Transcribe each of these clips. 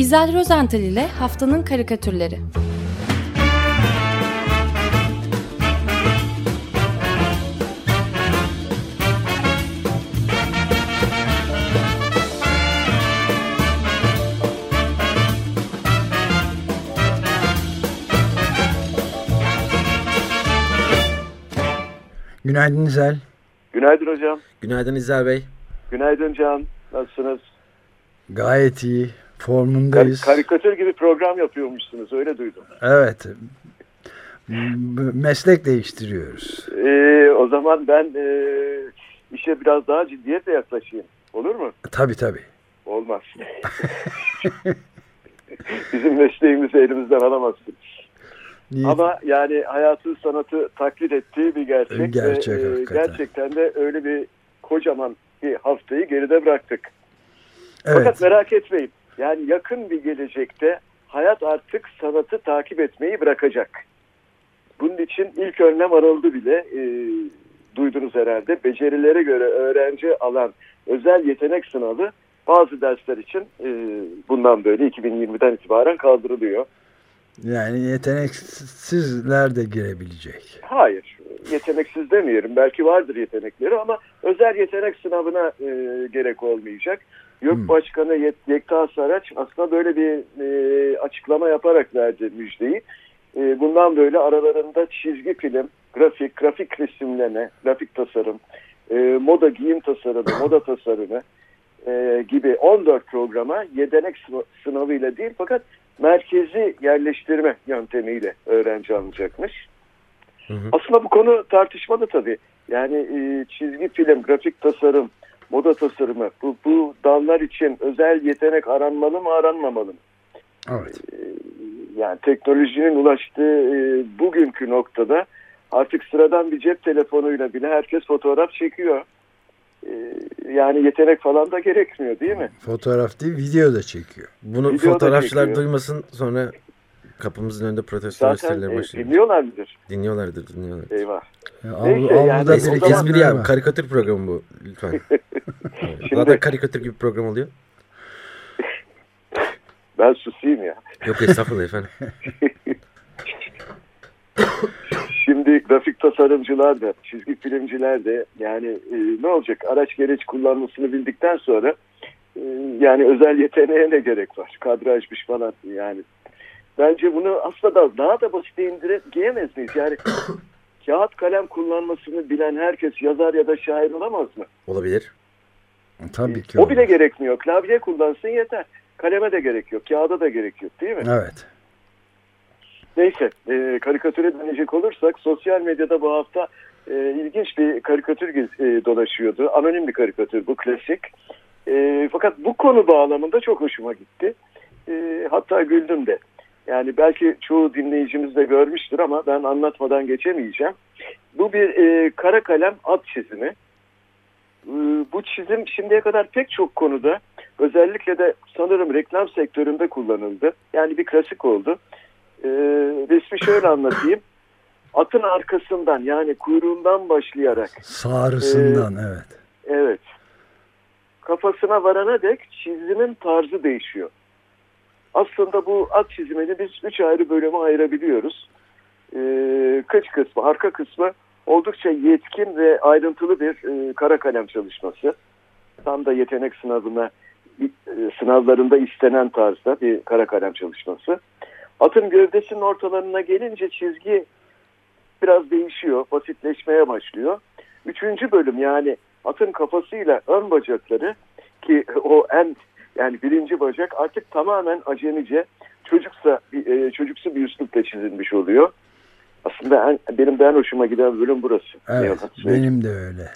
İzel Rozental ile Haftanın Karikatürleri Günaydın İzel. Günaydın hocam. Günaydın İzel Bey. Günaydın Can. Nasılsınız? Gayet iyi. Formundayız. Kar karikatür gibi program yapıyormuşsunuz. Öyle duydum. Evet. Meslek değiştiriyoruz. Ee, o zaman ben e, işe biraz daha ciddiyetle yaklaşayım. Olur mu? Tabii tabii. Olmaz. Bizim mesleğimizi elimizden alamazsınız. Niye? Ama yani hayatın sanatı taklit ettiği bir gerçek. Gerçek ve, e, Gerçekten de öyle bir kocaman bir haftayı geride bıraktık. Evet. Fakat merak etmeyin. Yani yakın bir gelecekte hayat artık sanatı takip etmeyi bırakacak. Bunun için ilk önlem alındı bile. E, duydunuz herhalde. Becerilere göre öğrenci alan özel yetenek sınavı bazı dersler için e, bundan böyle 2020'den itibaren kaldırılıyor. Yani yeteneksizler de girebilecek. Hayır. Yeteneksiz demeyelim. Belki vardır yetenekleri ama özel yetenek sınavına e, gerek olmayacak. YÖK hmm. Başkanı Yekta Saraç aslında böyle bir e, açıklama yaparak verdi müjdeyi. E, bundan böyle aralarında çizgi film, grafik, grafik resimleme, grafik tasarım, e, moda giyim tasarımı, moda tasarımı e, gibi 14 programa yetenek sınavıyla değil fakat merkezi yerleştirme yöntemiyle öğrenci alınacakmış. Hı hı. Aslında bu konu tartışmalı tabii. Yani e, çizgi film, grafik tasarım, moda tasarımı bu, bu dallar için özel yetenek aranmalı mı aranmamalı mı? Evet. E, yani teknolojinin ulaştığı e, bugünkü noktada artık sıradan bir cep telefonuyla bile herkes fotoğraf çekiyor. E, yani yetenek falan da gerekmiyor değil mi? Fotoğraf değil video da çekiyor. Bunu video fotoğrafçılar çekiyor. duymasın sonra kapımızın önünde protesto gösterileri başlıyor. E, dinliyorlar mıdır? Dinliyorlardır, dinliyorlar. Eyvah. Ya, Neyse av, yani. Espri, espri ya, karikatür programı bu lütfen. Şimdi, Zaten karikatür gibi program oluyor. Ben susayım ya. Yok estağfurullah efendim. Şimdi grafik tasarımcılar da, çizgi filmciler de yani e, ne olacak araç gereç kullanmasını bildikten sonra e, yani özel yeteneğe ne gerek var? Kadrajmış falan yani. Bence bunu asla da daha da basit indirgeyemez miyiz? Yani kağıt kalem kullanmasını bilen herkes yazar ya da şair olamaz mı? Olabilir. Tabii ki. O olur. bile gerekmiyor. Klavye kullansın yeter. Kaleme de gerek yok. Kağıda da gerek yok değil mi? Evet. Neyse e, karikatüre dönecek olursak sosyal medyada bu hafta e, ilginç bir karikatür e, dolaşıyordu. Anonim bir karikatür bu klasik. E, fakat bu konu bağlamında çok hoşuma gitti. E, hatta güldüm de. Yani belki çoğu dinleyicimiz de görmüştür ama ben anlatmadan geçemeyeceğim. Bu bir e, kara kalem at çizimi. E, bu çizim şimdiye kadar pek çok konuda özellikle de sanırım reklam sektöründe kullanıldı. Yani bir klasik oldu. E, resmi şöyle anlatayım. Atın arkasından yani kuyruğundan başlayarak. Sağrısından e, evet. Evet. Kafasına varana dek çizimin tarzı değişiyor. Aslında bu at çizimini biz üç ayrı bölüme ayırabiliyoruz. Ee, kıç kısmı, arka kısmı oldukça yetkin ve ayrıntılı bir e, kara kalem çalışması. Tam da yetenek sınavına e, sınavlarında istenen tarzda bir kara kalem çalışması. Atın gövdesinin ortalarına gelince çizgi biraz değişiyor, basitleşmeye başlıyor. Üçüncü bölüm yani atın kafasıyla ön bacakları ki o en yani birinci bacak artık tamamen acemice çocuksa e, çocuksu bir üslupla çizilmiş oluyor. Aslında en, benim de en hoşuma giden bölüm burası. Evet, benim de öyle.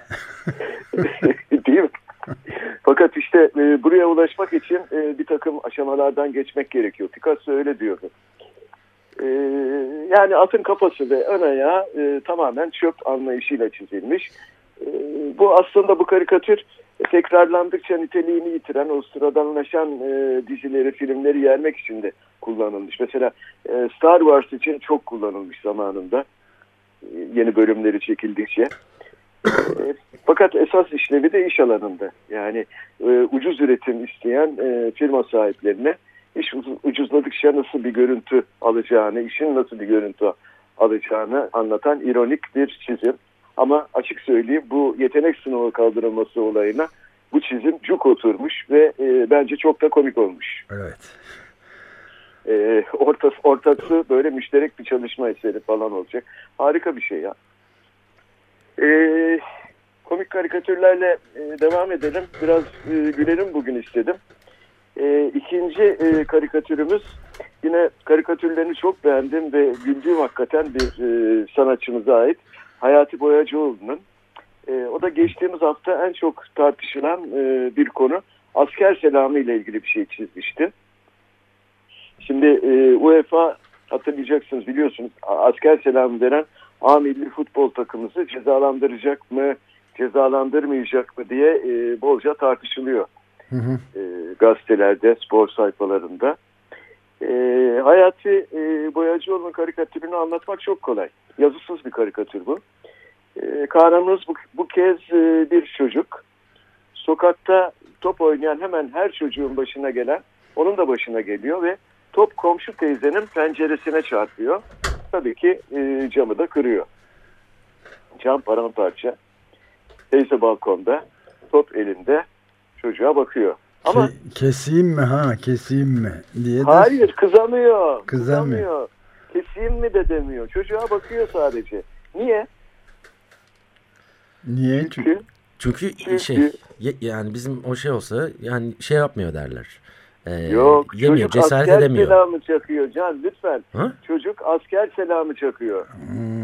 Değil mi? Fakat işte e, buraya ulaşmak için e, bir takım aşamalardan geçmek gerekiyor. Picasso öyle diyordu. E, yani atın kafası ve ön ayağı e, tamamen çöp anlayışıyla çizilmiş. E, bu aslında bu karikatür tekrarlandıkça niteliğini yitiren o sıradanlaşan e, dizileri, filmleri yermek için de kullanılmış. Mesela e, Star Wars için çok kullanılmış zamanında. E, yeni bölümleri çekildikçe. E, fakat esas işlevi de iş alanında. Yani e, ucuz üretim isteyen e, firma sahiplerine iş ucuzladıkça nasıl bir görüntü alacağını, işin nasıl bir görüntü alacağını anlatan ironik bir çizim. Ama açık söyleyeyim bu yetenek sınavı kaldırılması olayına bu çizim cuk oturmuş ve e, bence çok da komik olmuş. Evet. E, ortası, ortası böyle müşterek bir çalışma eseri falan olacak. Harika bir şey ya. E, komik karikatürlerle e, devam edelim. Biraz e, gülelim bugün istedim. E, ikinci e, karikatürümüz yine karikatürlerini çok beğendim ve güldüğüm hakikaten bir e, sanatçımıza ait. Hayati Boyacıoğlu'nun. E, o da geçtiğimiz hafta en çok tartışılan e, bir konu. Asker selamı ile ilgili bir şey çizmişti. Şimdi e, UEFA hatırlayacaksınız biliyorsunuz asker selamı veren A milli futbol takımımızı cezalandıracak mı cezalandırmayacak mı diye e, bolca tartışılıyor. Hı hı. E, gazetelerde, spor sayfalarında. E, Hayati e, Boyacıoğlu'nun karikatürünü anlatmak çok kolay. Yazısız bir karikatür bu. E, kahramanımız bu, bu kez e, bir çocuk. Sokakta top oynayan hemen her çocuğun başına gelen onun da başına geliyor ve top komşu teyzenin penceresine çarpıyor. Tabii ki e, camı da kırıyor. Cam paramparça. Teyze balkonda, top elinde çocuğa bakıyor. Ama Ke keseyim mi ha keseyim mi diye de... Hayır kızamıyor. Kızamıyor. kızamıyor. Keseyim mi de demiyor. Çocuğa bakıyor sadece. Niye? Niye? Çünkü, çünkü, çünkü şey yani bizim o şey olsa yani şey yapmıyor derler. Ee, Yok yemiyor, çocuk cesaret asker edemiyor. selamı çakıyor Can lütfen. Ha? Çocuk asker selamı çakıyor. Hmm.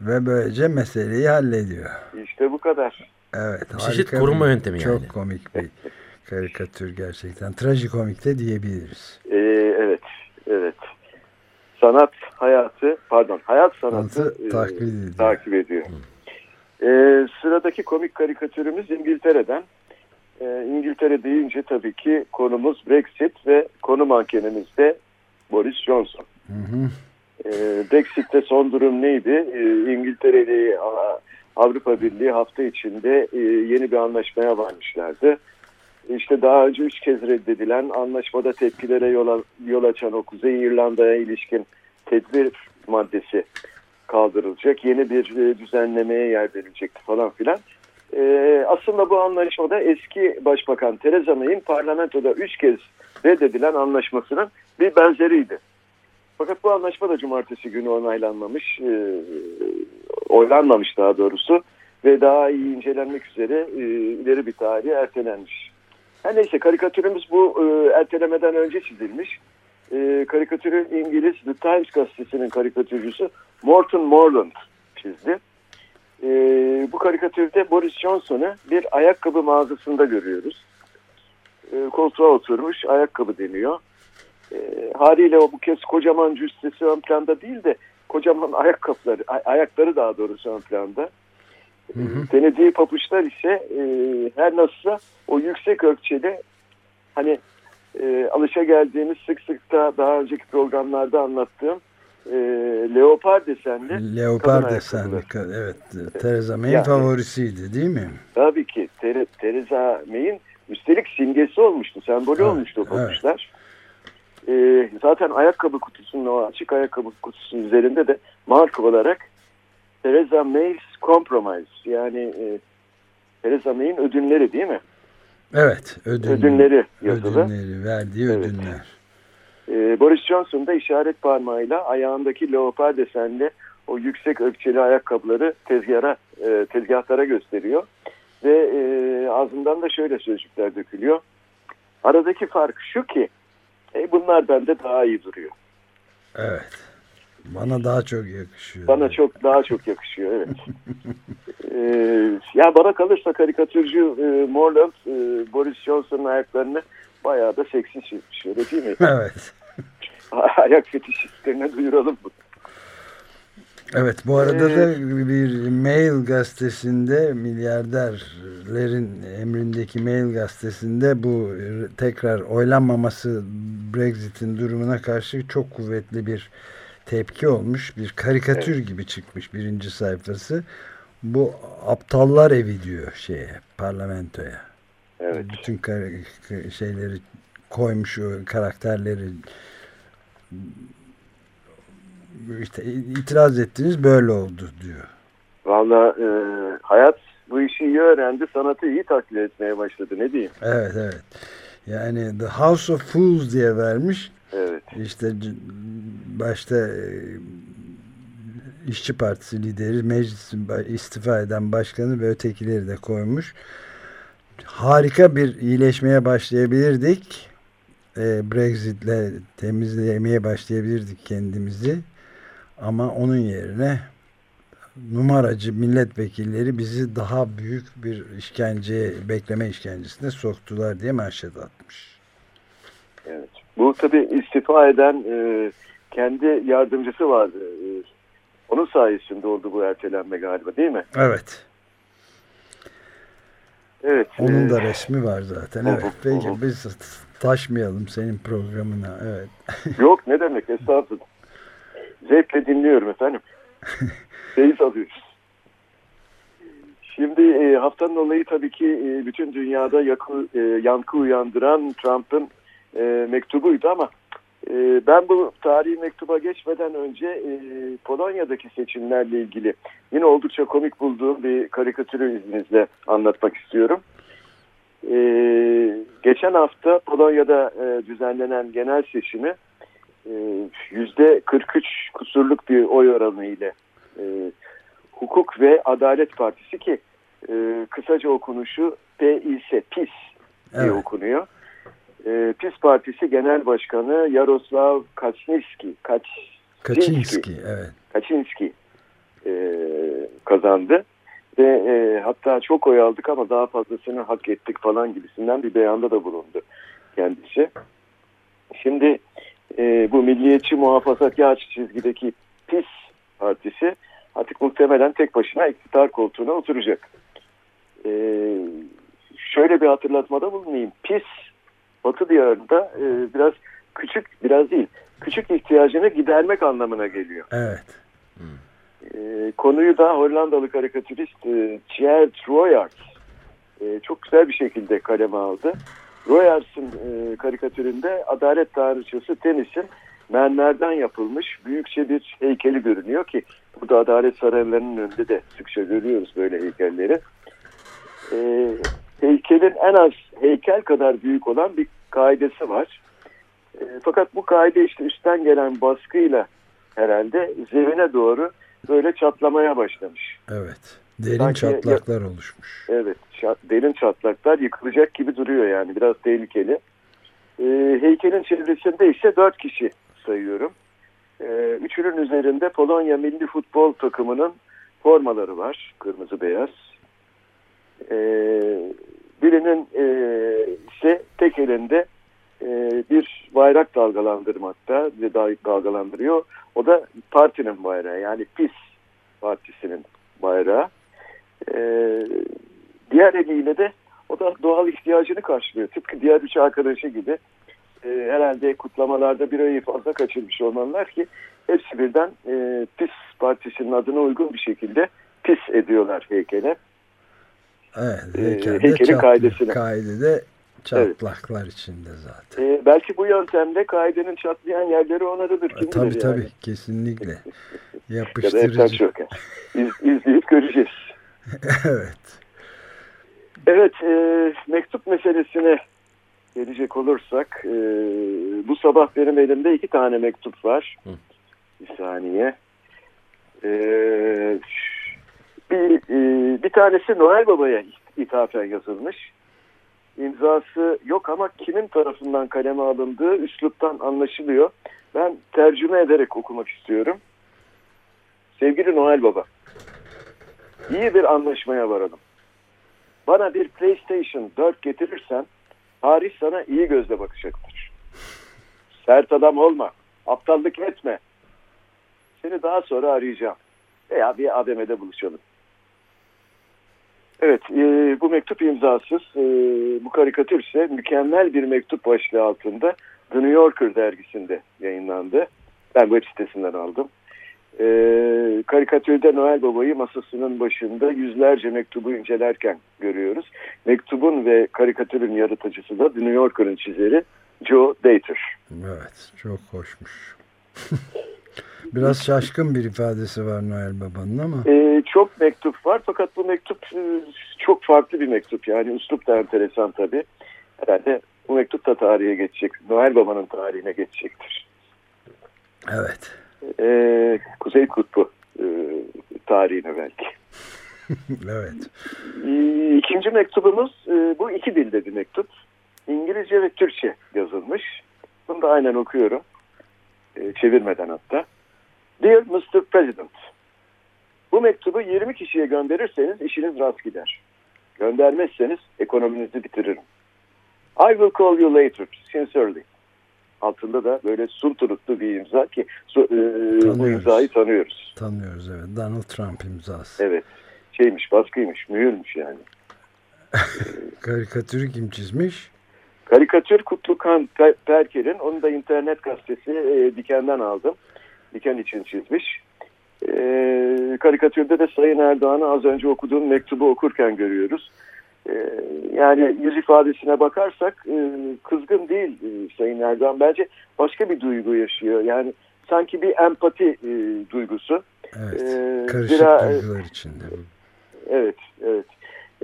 Ve böylece meseleyi hallediyor. İşte bu kadar. Evet. Çeşit korunma bir, yöntemi çok yani. Çok komik bir karikatür gerçekten. Trajikomik de diyebiliriz. Ee, evet. Evet. Sanat hayatı pardon hayat sanatı, sanatı e, takip ediyor. Takip ediyor. Ee, sıradaki komik karikatürümüz İngiltere'den. Ee, İngiltere deyince tabii ki konumuz Brexit ve konu mankenimiz de Boris Johnson. Hı hı. Ee, Brexit'te son durum neydi? Ee, İngiltere ile Avrupa Birliği hafta içinde e, yeni bir anlaşmaya varmışlardı. İşte daha önce üç kez reddedilen anlaşmada tepkilere yol, açan o Kuzey İrlanda'ya ilişkin tedbir maddesi kaldırılacak. Yeni bir e, düzenlemeye yer verilecekti falan filan. E, aslında bu anlaşmada eski Başbakan Theresa May'in parlamentoda üç kez reddedilen anlaşmasının bir benzeriydi. Fakat bu anlaşma da cumartesi günü onaylanmamış, e, oylanmamış daha doğrusu ve daha iyi incelenmek üzere e, ileri bir tarihe ertelenmiş. Her neyse karikatürümüz bu e, ertelemeden önce çizilmiş. E, karikatürü İngiliz The Times gazetesinin karikatürcüsü Morton Morland çizdi. E, bu karikatürde Boris Johnson'ı bir ayakkabı mağazasında görüyoruz. E, koltuğa oturmuş ayakkabı deniyor. E, haliyle o bu kez kocaman cüssesi ön planda değil de kocaman ayakkabıları, ay ayakları daha doğrusu ön planda. Hı hı. Denediği papuçlar ise e, her nasılsa o yüksek ölçüde hani e, alışa geldiğimiz sık sık da daha önceki programlarda anlattığım e, leopar desenli leopar desenli evet Theresa May'in yani, favorisiydi değil mi? Tabii ki Ter Theresa May'in üstelik simgesi olmuştu sembolü evet, olmuştu o papuçlar. Evet. E, zaten ayakkabı kutusunun o açık ayakkabı kutusunun üzerinde de marka olarak Theresa May's Compromise yani e, Theresa May'in ödünleri değil mi? Evet. Ödün, ödünleri yazılı. Ödünleri, verdiği evet. ödünler. E, Boris Johnson da işaret parmağıyla ayağındaki leopar desenli o yüksek ökçeli ayakkabıları tezgaha, e, tezgahlara gösteriyor. Ve e, ağzından da şöyle sözcükler dökülüyor. Aradaki fark şu ki e, bunlar bende daha iyi duruyor. Evet. Bana daha çok yakışıyor. Bana çok daha çok yakışıyor evet. ee, ya bana kalırsa karikatürcü e, Morland e, Boris Johnson'ın ayaklarını bayağı da seksi çizmiş öyle değil mi? Evet. Ayak fetişistlerine duyuralım bunu. Evet bu arada ee, da bir Mail gazetesinde milyarderlerin emrindeki Mail gazetesinde bu tekrar oylanmaması Brexit'in durumuna karşı çok kuvvetli bir tepki olmuş. Bir karikatür evet. gibi çıkmış birinci sayfası. Bu aptallar evi diyor şeye parlamentoya. Evet. Bütün şeyleri koymuş karakterleri işte itiraz ettiniz böyle oldu diyor. Valla e, hayat bu işi iyi öğrendi, sanatı iyi taklit etmeye başladı. Ne diyeyim? Evet, evet. Yani The House of Fools diye vermiş. Evet. İşte başta e, İşçi Partisi lideri, meclisin istifa eden başkanı ve ötekileri de koymuş. Harika bir iyileşmeye başlayabilirdik. E, Brexit'le temizlemeye başlayabilirdik kendimizi. Ama onun yerine numaracı milletvekilleri bizi daha büyük bir işkenceye, bekleme işkencesine soktular diye manşet atmış. Evet. Bu tabii istifa eden e, kendi yardımcısı vardı. E, onun sayesinde oldu bu ertelenme galiba değil mi? Evet. Evet. Onun e, da resmi var zaten. Evet. Peki biz taşmayalım senin programına. Evet. Yok ne demek estağfurullah. Zevkle dinliyorum efendim. Feyiz alıyoruz. Şimdi e, haftanın olayı tabii ki e, bütün dünyada yakı, e, yankı uyandıran Trump'ın mektubuydu ama ben bu tarihi mektuba geçmeden önce Polonya'daki seçimlerle ilgili yine oldukça komik bulduğum bir karikatürü izninizle anlatmak istiyorum. Geçen hafta Polonya'da düzenlenen genel seçimi yüzde 43 kusurluk bir oy oranı ile e, Hukuk ve Adalet Partisi ki e, kısaca okunuşu PİS, PIS diye evet. okunuyor. E, PIS Partisi Genel Başkanı Yaroslav Kaczynski, Kaç, Kaczynski, evet. Kaczynski e, kazandı ve e, hatta çok oy aldık ama daha fazlasını hak ettik falan gibisinden bir beyanda da bulundu kendisi. Şimdi e, bu milliyetçi muhafazakar çizgideki PIS partisi artık muhtemelen tek başına iktidar koltuğuna oturacak. E, şöyle bir hatırlatmada bulunayım. PIS Batı diyarında e, biraz küçük, biraz değil, küçük ihtiyacını gidermek anlamına geliyor. Evet. E, konuyu da Hollandalı karikatürist e, Tjerd Royart e, çok güzel bir şekilde kaleme aldı. Royers'ın e, karikatüründe adalet tanrıçası Temis'in mermerden yapılmış büyükçe bir heykeli görünüyor ki burada adalet saraylarının önünde de sıkça görüyoruz böyle heykelleri. E, heykelin en az heykel kadar büyük olan bir kaidesi var. E, fakat bu kaide işte üstten gelen baskıyla herhalde zemine doğru böyle çatlamaya başlamış. Evet. Derin Sanki, çatlaklar oluşmuş. Evet. Derin çatlaklar yıkılacak gibi duruyor yani. Biraz tehlikeli. E, heykelin çevresinde ise dört kişi sayıyorum. E, üçünün üzerinde Polonya milli futbol takımının formaları var. Kırmızı beyaz. E, birinin e, ise tek elinde e, bir bayrak dalgalandırmakta. Dalgalandırıyor. O da partinin bayrağı. Yani PIS partisinin bayrağı. Ee, diğer eliyle de o da doğal ihtiyacını karşılıyor. Tıpkı diğer üç arkadaşı gibi. E, herhalde kutlamalarda bir ayı fazla kaçırmış olmalılar ki hepsi birden e, PIS partisinin adına uygun bir şekilde PIS ediyorlar heykele. Evet, heykelde heykelin çat, kaidesine. Kaidede çatlaklar evet. içinde zaten. E, belki bu yöntemle kaidenin çatlayan yerleri onarılır. E, tabii tabii yani. kesinlikle. Yapıştırıcı. ya da. İz, izleyip göreceğiz. evet. Evet, e, mektup meselesine gelecek olursak, e, bu sabah benim elimde iki tane mektup var. Hı. Bir saniye. E, bir, e, bir tanesi Noel Baba'ya ithafen yazılmış. İmzası yok ama kimin tarafından kaleme alındığı üsluptan anlaşılıyor. Ben tercüme ederek okumak istiyorum. Sevgili Noel Baba, iyi bir anlaşmaya varalım. Bana bir PlayStation 4 getirirsen Paris sana iyi gözle bakacaktır. Sert adam olma, aptallık etme. Seni daha sonra arayacağım. Veya bir AVM'de buluşalım. Evet, e, bu mektup imzasız. E, bu karikatür ise mükemmel bir mektup başlığı altında The New Yorker dergisinde yayınlandı. Ben web sitesinden aldım. E, karikatürde Noel Baba'yı masasının başında yüzlerce mektubu incelerken görüyoruz. Mektubun ve karikatürün yaratıcısı da New Yorker'ın çizeri Joe Dater. Evet çok hoşmuş. Biraz şaşkın bir ifadesi var Noel Baba'nın ama. Ee, çok mektup var fakat bu mektup e, çok farklı bir mektup. Yani üslup da enteresan tabii. Herhalde bu mektup da tarihe geçecek. Noel Baba'nın tarihine geçecektir. Evet. Ee, Kuzey Kutbu e, tarihine belki. evet. Ee, İkinci mektubumuz e, bu iki dilde bir mektup. İngilizce ve Türkçe yazılmış. Bunu da aynen okuyorum. E, çevirmeden hatta. Dear Mr. President, bu mektubu 20 kişiye gönderirseniz işiniz rast gider. Göndermezseniz ekonominizi bitiririm. I will call you later, sincerely. Altında da böyle sunturuklu bir imza ki su, e, bu imzayı tanıyoruz. Tanıyoruz evet. Donald Trump imzası. Evet. Şeymiş, baskıymış, mühürmüş yani. Karikatürü kim çizmiş? Karikatür Kutlukan Pe- Perker'in, onu da internet gazetesi e, Diken'den aldım. Diken için çizmiş. E, karikatürde de Sayın Erdoğan'ı az önce okuduğum mektubu okurken görüyoruz. E, yani yüz ifadesine bakarsak e, kızgın değil e, Sayın Erdoğan. Bence başka bir duygu yaşıyor. Yani sanki bir empati e, duygusu. Evet. Ee, Karışık zira- duygular içinde. Evet, evet.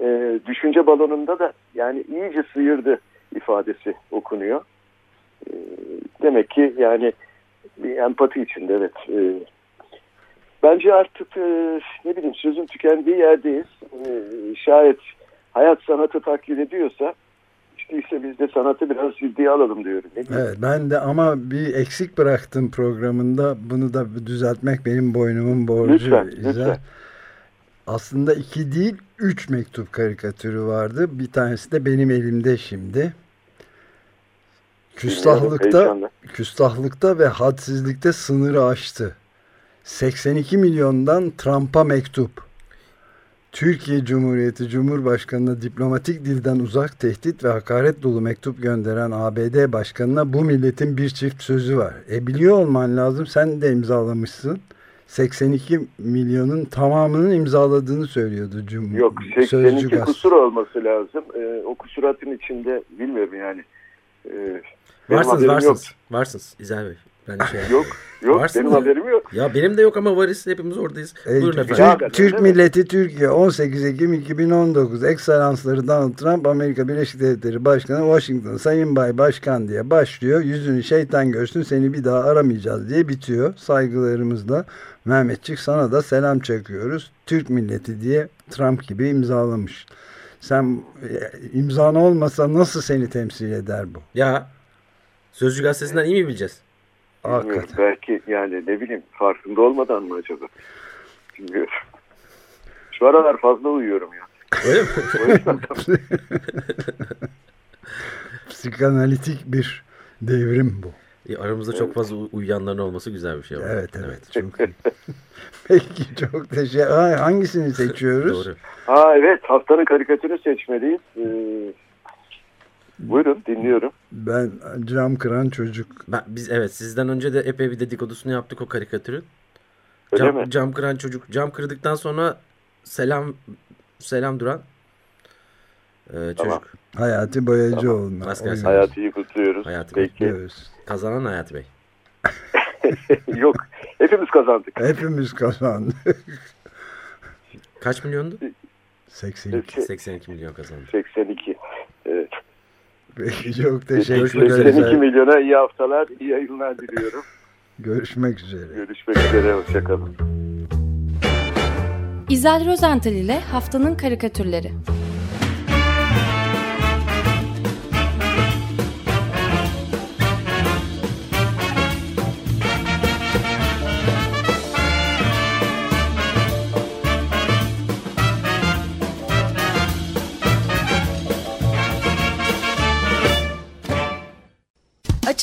Ee, düşünce balonunda da yani iyice sıyırdı ifadesi okunuyor. Ee, demek ki yani bir empati içinde evet. Ee, bence artık ne bileyim sözün tükendiği yerdeyiz. Ee, şayet hayat sanatı taklit ediyorsa işte biz de sanatı biraz ciddiye alalım diyorum. Evet ben de ama bir eksik bıraktım programında. Bunu da düzeltmek benim boynumun borcu. Lütfen, İzel. lütfen. Aslında iki değil üç mektup karikatürü vardı. Bir tanesi de benim elimde şimdi. Küstahlıkta, küstahlıkta ve hadsizlikte sınırı aştı. 82 milyondan Trump'a mektup. Türkiye Cumhuriyeti Cumhurbaşkanı'na diplomatik dilden uzak tehdit ve hakaret dolu mektup gönderen ABD Başkanı'na bu milletin bir çift sözü var. E biliyor olman lazım sen de imzalamışsın. 82 milyonun tamamının imzaladığını söylüyordu Cum Yok Sözcü 82 Gazete. kusur olması lazım. Ee, o kusuratın içinde bilmiyorum yani. Benim Varsınız varsınız. Varsınız İzel Bey. Ben şey Yok. Yok, Varsınız benim ya. haberim yok. Ya benim de yok ama varız. Hepimiz oradayız. E, Buyurun Türk, efendim. Türk mi? milleti Türkiye 18 Ekim 2019 Ekselansları Donald Trump Amerika Birleşik Devletleri Başkanı Washington Sayın Bay Başkan diye başlıyor. Yüzünü şeytan görsün seni bir daha aramayacağız diye bitiyor. Saygılarımızla Mehmetçik sana da selam çakıyoruz. Türk milleti diye Trump gibi imzalamış. Sen e, imzan olmasa nasıl seni temsil eder bu? Ya Sözcü gazetesinden iyi mi bileceğiz? Bilmiyorum. Belki yani ne bileyim farkında olmadan mı acaba? Bilmiyorum. Şu aralar fazla uyuyorum ya. Öyle mi? Psikanalitik bir devrim bu. Ya aramızda çok fazla uy- uyuyanların olması güzel bir şey. ama. Evet evet. Çok Peki çok teşekkür Aa, Hangisini seçiyoruz? Doğru. ha evet haftanın karikatürünü seçmeliyiz. Ee, buyurun dinliyorum. Ben cam kıran çocuk. Ben, biz evet sizden önce de epey bir dedikodusunu yaptık o karikatürün. Öyle Cam, mi? cam kıran çocuk. Cam kırdıktan sonra selam selam duran ee, çocuk. Tamam. Hayati Boyacıoğlu'na. Gelsin. oyun Hayatıyı kutluyoruz. Hayatı Peki. diyoruz. Kazanan Hayat Bey. Yok. Hepimiz kazandık. Hepimiz kazandık. Kaç milyondu? 82. 82 milyon kazandı. 82. Evet. Peki çok teşekkür üzere. 82 ederiz. milyona iyi haftalar, iyi yayınlar diliyorum. Görüşmek üzere. Görüşmek üzere, hoşçakalın. İzel Rozental ile Haftanın Karikatürleri